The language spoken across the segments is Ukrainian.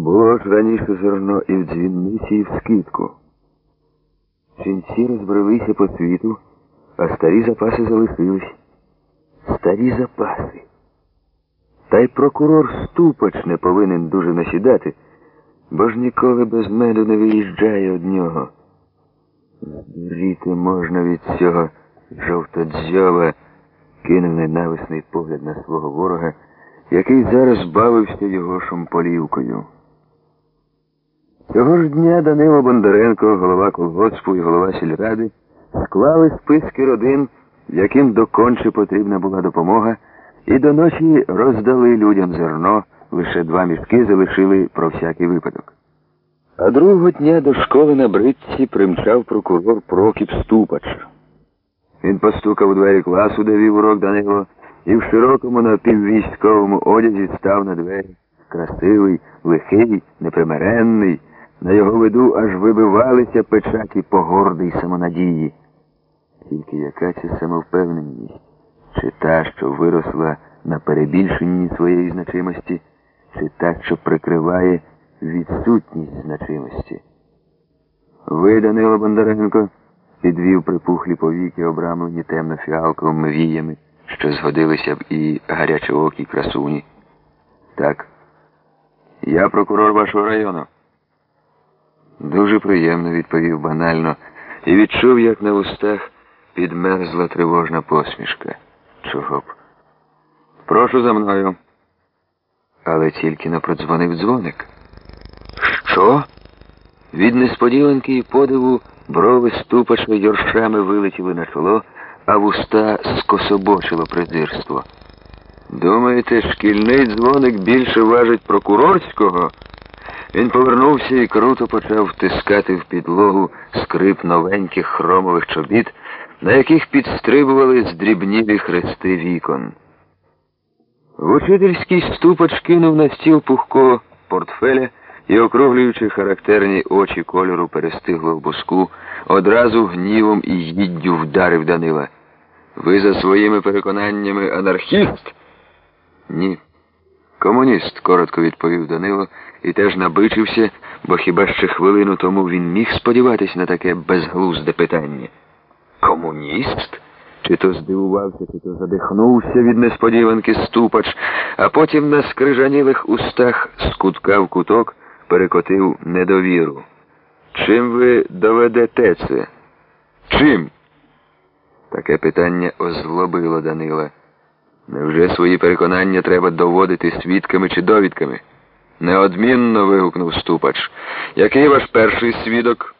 Було ж раніше зерно і в дзвінниці, і в скидку. Ченці розбрелися по світу, а старі запаси залишились. Старі запаси. Та й прокурор Ступач не повинен дуже насідати, бо ж ніколи без меду не виїжджає од нього. Здуріти можна від цього жовтодзьоба, кинув ненависний погляд на свого ворога, який зараз бавився його шумполівкою. Цього ж дня Данило Бондаренко, голова колгоспу і голова сільради, склали списки родин, яким доконче потрібна була допомога, і до ночі роздали людям зерно, лише два мішки залишили про всякий випадок. А другого дня до школи на бритці примчав прокурор Прокіп Ступач. Він постукав у двері класу, де вів урок Данило, і в широкому напіввійськовому одязі став на двері. Красивий, лихий, непримиренний. На його виду аж вибивалися печаті погорди й самонадії. Тільки яка це самовпевненість? Чи та, що виросла на перебільшенні своєї значимості, чи та, що прикриває відсутність значимості? Ви, Данило Бондаренко, підвів припухлі повіки, обрамлені темно-фіалковими віями, що згодилися б і гарячоокій красуні. Так. Я прокурор вашого району. Дуже приємно, відповів банально, і відчув, як на устах підмерзла тривожна посмішка. Чого б? Прошу за мною. Але тільки не продзвонив дзвоник. Що? Від несподіванки і подиву брови ступачно йоршами вилетіли на чоло, а вуста скособочило презирство. Думаєте, шкільний дзвоник більше важить прокурорського? Він повернувся і круто почав втискати в підлогу скрип новеньких хромових чобіт, на яких підстрибували здрібнілі хрести вікон. В учительський ступач кинув на стіл пухко портфеля і, округлюючи характерні очі кольору перестиглого буску, одразу гнівом і їддю вдарив Данила. Ви за своїми переконаннями анархіст? Ні. Комуніст, коротко відповів Данило і теж набичився, бо хіба ще хвилину тому він міг сподіватися на таке безглузде питання. Комуніст? Чи то здивувався, чи то задихнувся від несподіванки ступач, а потім на скрижанілих устах з в куток перекотив недовіру. Чим ви доведете це? Чим? Таке питання озлобило Данила. Невже свої переконання треба доводити свідками чи довідками? Неодмінно вигукнув ступач. Який ваш перший свідок?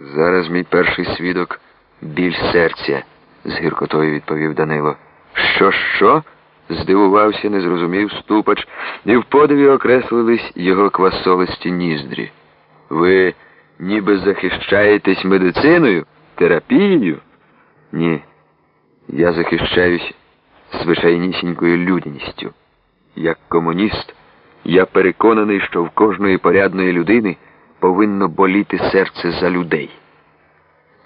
Зараз мій перший свідок біль серця, з гіркотою відповів Данило. Що, що? здивувався, не зрозумів ступач, і в подиві окреслились його квасолисті ніздрі. Ви ніби захищаєтесь медициною, терапією? Ні. Я захищаюсь звичайнісінькою людяністю. Як комуніст, я переконаний, що в кожної порядної людини повинно боліти серце за людей.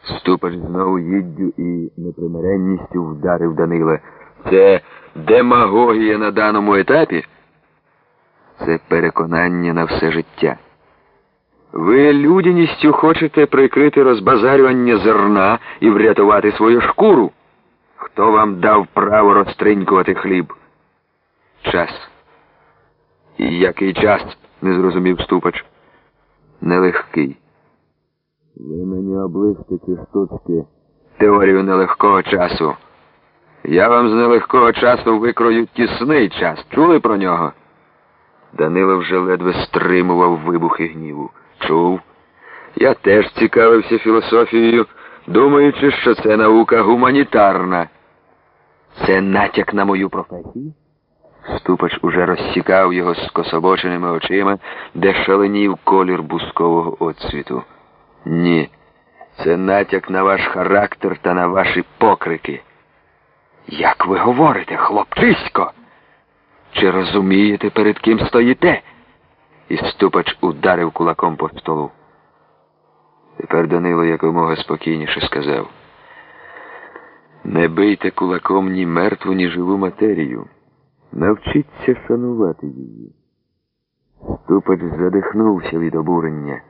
Ступач знову їддю і непримиренністю вдарив Данила. Це демагогія на даному етапі? Це переконання на все життя. Ви людяністю хочете прикрити розбазарювання зерна і врятувати свою шкуру? Хто вам дав право розтринькувати хліб? Час. Який час? не зрозумів ступач. Нелегкий. Ви мені облисти ці штучки. Теорію нелегкого часу. Я вам з нелегкого часу викрою тісний час. Чули про нього? Данило вже ледве стримував вибухи гніву. Чув. Я теж цікавився філософією, думаючи, що це наука гуманітарна. Це натяк на мою професію? Ступач уже розсікав його з кособоченими очима, де шаленів колір бускового отцвіту. Ні, це натяк на ваш характер та на ваші покрики. Як ви говорите, хлопчисько? Чи розумієте, перед ким стоїте? І ступач ударив кулаком по столу. Тепер Данило якомога спокійніше сказав. Не бийте кулаком ні мертву, ні живу матерію. Навчіться шанувати її. Ступач задихнувся від обурення.